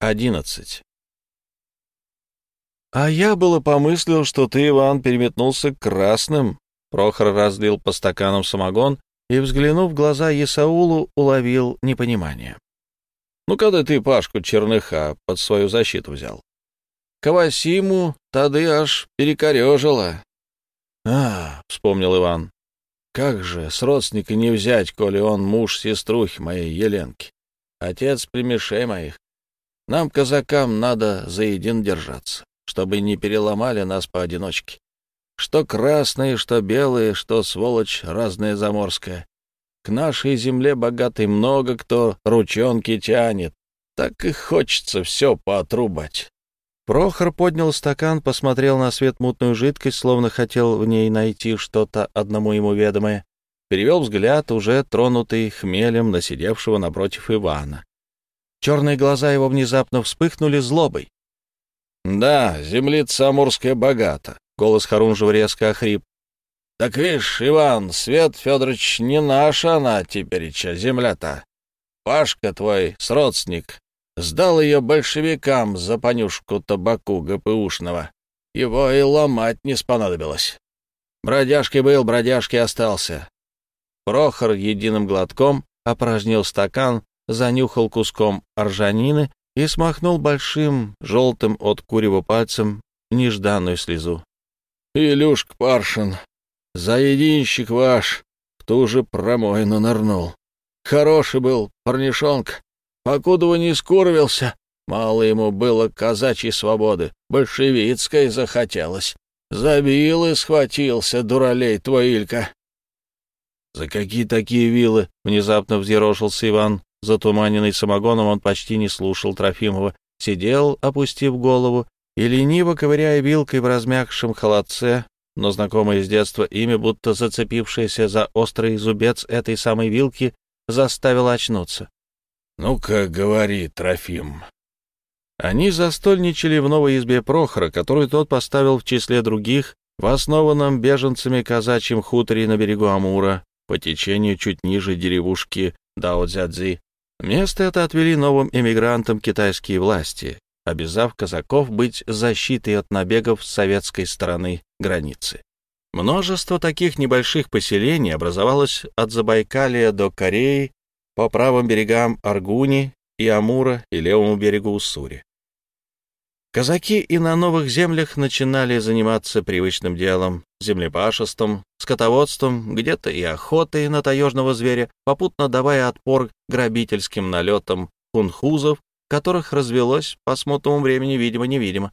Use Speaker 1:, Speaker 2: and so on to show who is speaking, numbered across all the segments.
Speaker 1: 11. «А я было помыслил, что ты, Иван, переметнулся к красным». Прохор разлил по стаканам самогон и, взглянув в глаза Исаулу, уловил непонимание. «Ну, когда ты Пашку Черныха под свою защиту взял?» «Кавасиму тады аж перекорежило». «А, — вспомнил Иван, — как же с родственника не взять, коли он муж сеструхи моей Еленки, отец племешей моих? Нам, казакам, надо заедин держаться чтобы не переломали нас поодиночке. Что красные, что белые, что сволочь разная заморская. К нашей земле богатой много кто ручонки тянет. Так и хочется все поотрубать. Прохор поднял стакан, посмотрел на свет мутную жидкость, словно хотел в ней найти что-то одному ему ведомое. Перевел взгляд, уже тронутый хмелем, на сидевшего напротив Ивана. Черные глаза его внезапно вспыхнули злобой. «Да, землица Амурская богата», — голос Харунжева резко охрип. «Так видишь, Иван, Свет Федорович, не наша она тепереча, земля-то. Пашка твой, сродственник, сдал ее большевикам за понюшку табаку ГПУшного. Его и ломать не спонадобилось. Бродяжкой был, бродяжкой остался». Прохор единым глотком опорожнил стакан, занюхал куском ржанины и смахнул большим, желтым от курева пальцем нежданную слезу. «Илюшка Паршин, заединщик ваш, в ту же промойну нырнул. Хороший был парнишонка, покуда он не скурвился, мало ему было казачьей свободы, большевицкой захотелось. Забил и схватился, дуралей твой Илька». «За какие такие вилы?» — внезапно взъерошился Иван. Затуманенный самогоном, он почти не слушал Трофимова, сидел, опустив голову, и, лениво ковыряя вилкой в размягшем холодце, но знакомое с детства имя, будто зацепившееся за острый зубец этой самой вилки, заставило очнуться. «Ну-ка, говори, Трофим». Они застольничали в новой избе Прохора, которую тот поставил в числе других в основанном беженцами казачьем хуторе на берегу Амура, по течению чуть ниже деревушки Дао-Дзядзи. Место это отвели новым эмигрантам китайские власти, обязав казаков быть защитой от набегов с советской стороны границы. Множество таких небольших поселений образовалось от Забайкалия до Кореи по правым берегам Аргуни и Амура и левому берегу Уссури. Казаки и на новых землях начинали заниматься привычным делом, землепашеством, скотоводством, где-то и охотой на таежного зверя, попутно давая отпор грабительским налетам хунхузов, которых развелось по смутному времени видимо-невидимо.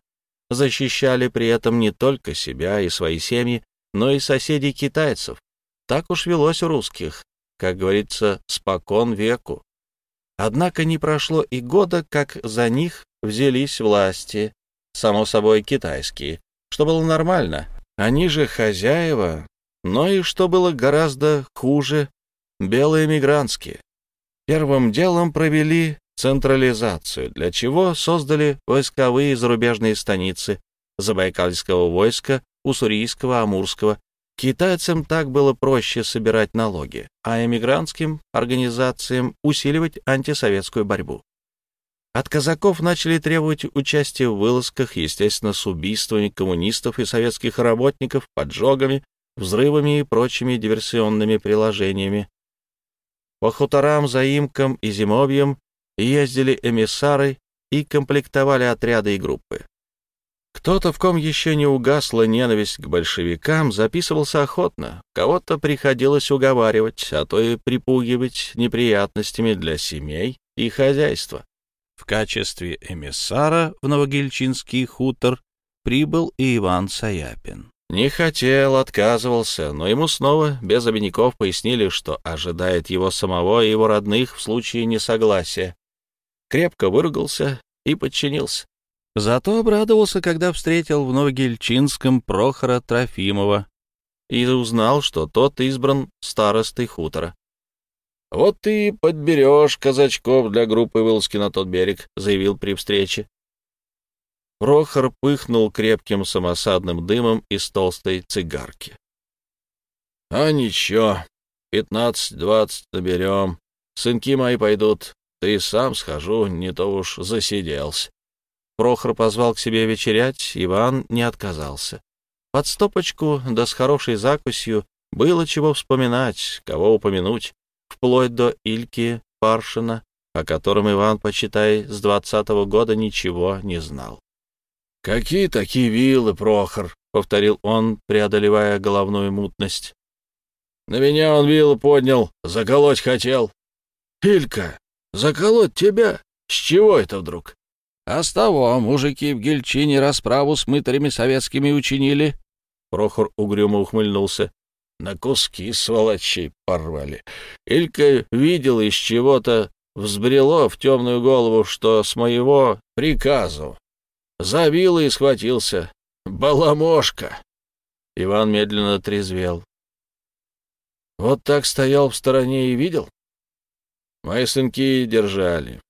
Speaker 1: Защищали при этом не только себя и свои семьи, но и соседей китайцев. Так уж велось у русских, как говорится, спокон веку. Однако не прошло и года, как за них взялись власти, само собой китайские, что было нормально. Они же хозяева, но и, что было гораздо хуже, белые мигрантские. Первым делом провели централизацию, для чего создали войсковые зарубежные станицы Забайкальского войска, Уссурийского, Амурского. Китайцам так было проще собирать налоги, а эмигрантским организациям усиливать антисоветскую борьбу. От казаков начали требовать участия в вылазках, естественно, с убийствами коммунистов и советских работников, поджогами, взрывами и прочими диверсионными приложениями. По хуторам, заимкам и зимовьям ездили эмиссары и комплектовали отряды и группы. Кто-то, в ком еще не угасла ненависть к большевикам, записывался охотно, кого-то приходилось уговаривать, а то и припугивать неприятностями для семей и хозяйства. В качестве эмиссара в Новогильчинский хутор прибыл и Иван Саяпин. Не хотел, отказывался, но ему снова без обиняков пояснили, что ожидает его самого и его родных в случае несогласия. Крепко выругался и подчинился. Зато обрадовался, когда встретил в Новогильчинском Прохора Трофимова и узнал, что тот избран старостой хутора. «Вот ты подберешь казачков для группы вылазки на тот берег», — заявил при встрече. Прохор пыхнул крепким самосадным дымом из толстой цигарки. «А ничего, пятнадцать-двадцать наберем. Сынки мои пойдут, ты сам схожу, не то уж засиделся. Прохор позвал к себе вечерять, Иван не отказался. Под стопочку, да с хорошей закусью, было чего вспоминать, кого упомянуть, вплоть до Ильки Паршина, о котором Иван, почитай, с двадцатого года ничего не знал. «Какие такие вилы, Прохор?» — повторил он, преодолевая головную мутность. «На меня он вилы поднял, заколоть хотел». «Илька, заколоть тебя? С чего это вдруг?» «А с того мужики в Гельчине расправу с мытарями советскими учинили». Прохор угрюмо ухмыльнулся. На куски сволочей порвали. Илька видел из чего-то, взбрело в темную голову, что с моего приказу. Завил и схватился. Баламошка! Иван медленно трезвел. Вот так стоял в стороне и видел? Мои сынки держали.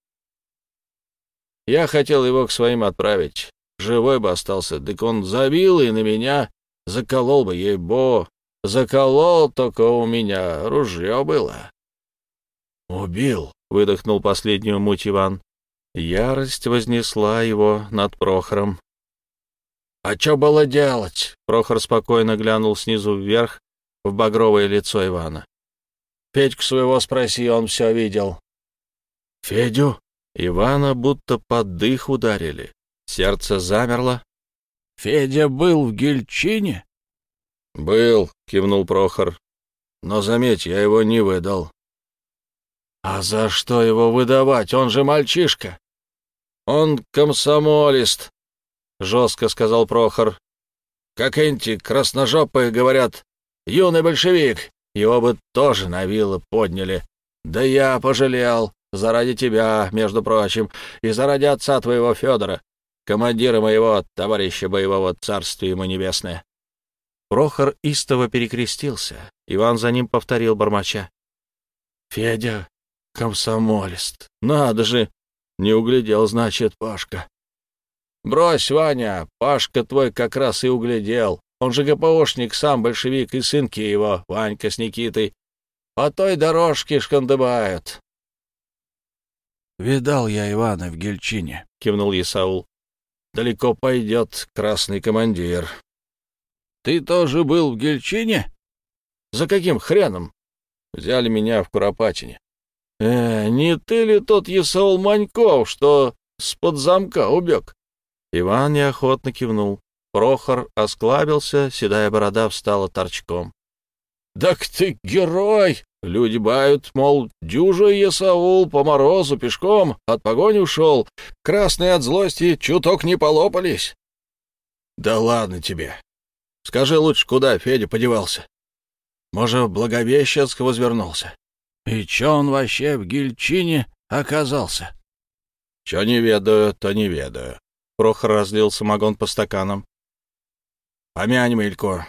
Speaker 1: Я хотел его к своим отправить. Живой бы остался, так он завил и на меня заколол бы, ей-бо. Заколол, только у меня ружье было. «Убил», — выдохнул последнюю муть Иван. Ярость вознесла его над Прохором. «А что было делать?» — Прохор спокойно глянул снизу вверх в багровое лицо Ивана. «Федьку своего спроси, он все видел». «Федю?» Ивана будто под дых ударили. Сердце замерло. «Федя был в Гельчине?» «Был», — кивнул Прохор. «Но, заметь, я его не выдал». «А за что его выдавать? Он же мальчишка!» «Он комсомолист», — жестко сказал Прохор. «Как эти красножопые говорят, юный большевик, его бы тоже на вилы подняли. Да я пожалел, заради тебя, между прочим, и заради отца твоего Федора, командира моего товарища боевого царствия ему небесное». Прохор истово перекрестился. Иван за ним повторил бормоча. «Федя, комсомолист, надо же, не углядел, значит, Пашка. Брось, Ваня, Пашка твой как раз и углядел. Он же ГПОшник, сам большевик и сынки его, Ванька с Никитой. По той дорожке шкандыбают. «Видал я Ивана в Гельчине», — кивнул Исаул. «Далеко пойдет красный командир». «Ты тоже был в Гельчине?» «За каким хреном?» «Взяли меня в Куропатине». «Э, не ты ли тот Есаул Маньков, что с-под замка убег?» Иван неохотно кивнул. Прохор осклабился, седая борода встала торчком. «Так ты герой!» Люди бают, мол, дюжа Есаул по морозу пешком от погони ушел. Красные от злости чуток не полопались. Да ладно тебе. Скажи лучше, куда Федя подевался? Может, в Благовещенск возвернулся? И чё он вообще в Гильчине оказался? Чё не ведаю, то не ведаю. Прохор разлил самогон по стаканам. Помянь, Милько.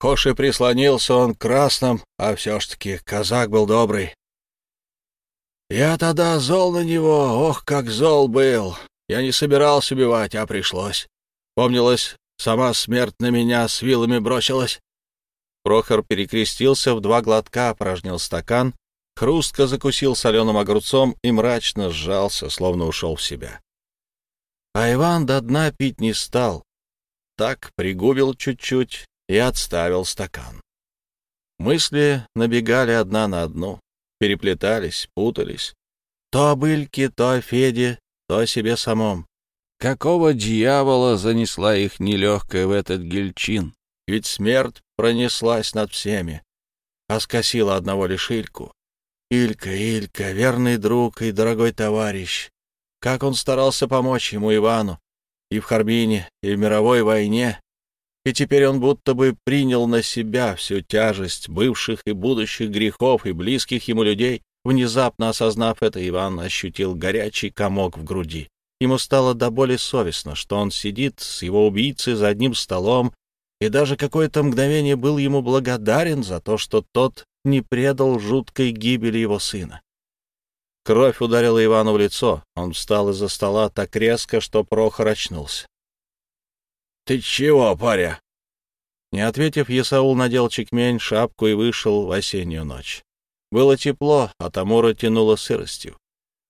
Speaker 1: Хош и прислонился он красным, а все ж таки казак был добрый. Я тогда зол на него, ох, как зол был. Я не собирался убивать, а пришлось. Помнилось, сама смерть на меня с вилами бросилась. Прохор перекрестился, в два глотка опорожнил стакан, хрустко закусил соленым огурцом и мрачно сжался, словно ушел в себя. А Иван до дна пить не стал. Так пригубил чуть-чуть и отставил стакан. Мысли набегали одна на одну, переплетались, путались. То об Ильке, то о Феде, то о себе самом. Какого дьявола занесла их нелегкая в этот гельчин? Ведь смерть пронеслась над всеми, а скосила одного лишь Ильку. Илька, Илька, верный друг и дорогой товарищ. Как он старался помочь ему, Ивану, и в Харбине, и в мировой войне. И теперь он будто бы принял на себя всю тяжесть бывших и будущих грехов и близких ему людей. Внезапно осознав это, Иван ощутил горячий комок в груди. Ему стало до боли совестно, что он сидит с его убийцей за одним столом, и даже какое-то мгновение был ему благодарен за то, что тот не предал жуткой гибели его сына. Кровь ударила Ивану в лицо. Он встал из-за стола так резко, что Прохор очнулся. — Ты чего, паря? Не ответив, Есаул надел чекмень, шапку и вышел в осеннюю ночь. Было тепло, а Тамура тянуло сыростью.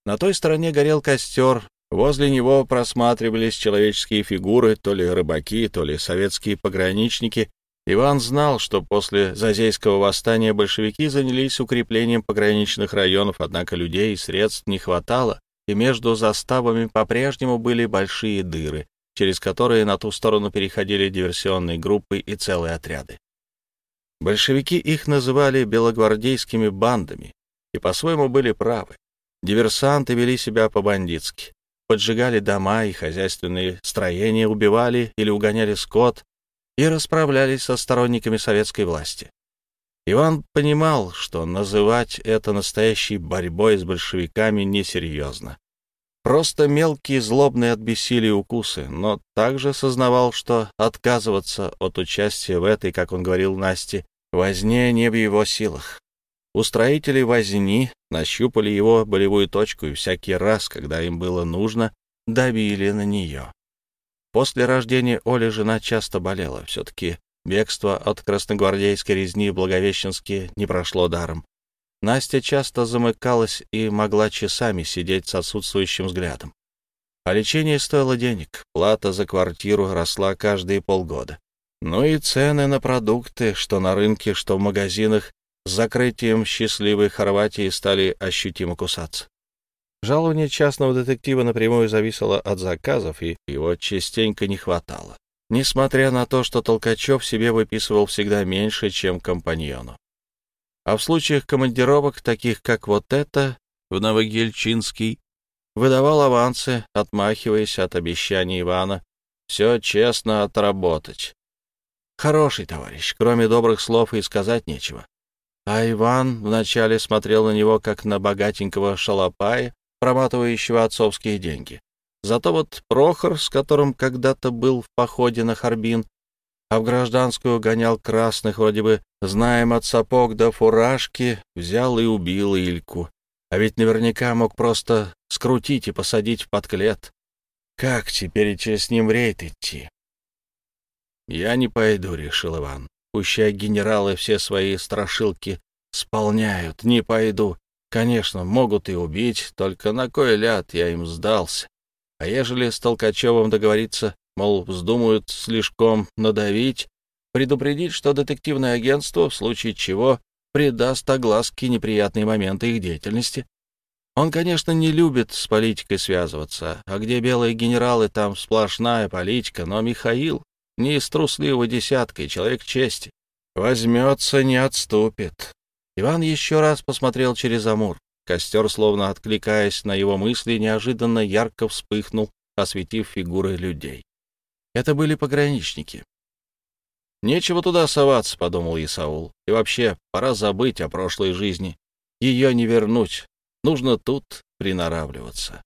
Speaker 1: На той стороне горел костер, возле него просматривались человеческие фигуры, то ли рыбаки, то ли советские пограничники. Иван знал, что после Зазейского восстания большевики занялись укреплением пограничных районов, однако людей и средств не хватало, и между заставами по-прежнему были большие дыры, через которые на ту сторону переходили диверсионные группы и целые отряды. Большевики их называли белогвардейскими бандами и по-своему были правы. Диверсанты вели себя по-бандитски, поджигали дома и хозяйственные строения, убивали или угоняли скот и расправлялись со сторонниками советской власти. Иван понимал, что называть это настоящей борьбой с большевиками несерьезно. Просто мелкие злобные от бессилия укусы, но также сознавал, что отказываться от участия в этой, как он говорил Насте, возне не в его силах. Устроители возни нащупали его болевую точку и всякий раз, когда им было нужно, давили на нее. После рождения Оли жена часто болела. Все-таки бегство от красногвардейской резни в Благовещенске не прошло даром. Настя часто замыкалась и могла часами сидеть с отсутствующим взглядом. А лечение стоило денег, плата за квартиру росла каждые полгода. Ну и цены на продукты, что на рынке, что в магазинах, с закрытием счастливой Хорватии стали ощутимо кусаться. Жалование частного детектива напрямую зависело от заказов, и его частенько не хватало, несмотря на то, что Толкачев себе выписывал всегда меньше, чем компаньону. А в случаях командировок, таких как вот это, в Новогельчинский, выдавал авансы, отмахиваясь от обещаний Ивана все честно отработать. Хороший товарищ, кроме добрых слов и сказать нечего. А Иван вначале смотрел на него, как на богатенького шалопая, проматывающего отцовские деньги. Зато вот Прохор, с которым когда-то был в походе на Харбин, а в гражданскую гонял красных, вроде бы, знаем от сапог до фуражки, взял и убил Ильку. А ведь наверняка мог просто скрутить и посадить в подклет. Как теперь с ним рейд идти? «Я не пойду», — решил Иван. «Пущай генералы все свои страшилки сполняют. Не пойду. Конечно, могут и убить, только на кой ляд я им сдался. А ежели с Толкачевым договориться, мол, вздумают слишком надавить, предупредить, что детективное агентство, в случае чего, придаст огласке неприятные моменты их деятельности. Он, конечно, не любит с политикой связываться, а где белые генералы, там сплошная политика, но Михаил не из трусливого десятка и человек чести. Возьмется, не отступит. Иван еще раз посмотрел через Амур. Костер, словно откликаясь на его мысли, неожиданно ярко вспыхнул, осветив фигуры людей. Это были пограничники. «Нечего туда соваться», — подумал Исаул. «И вообще, пора забыть о прошлой жизни. Ее не вернуть. Нужно тут приноравливаться».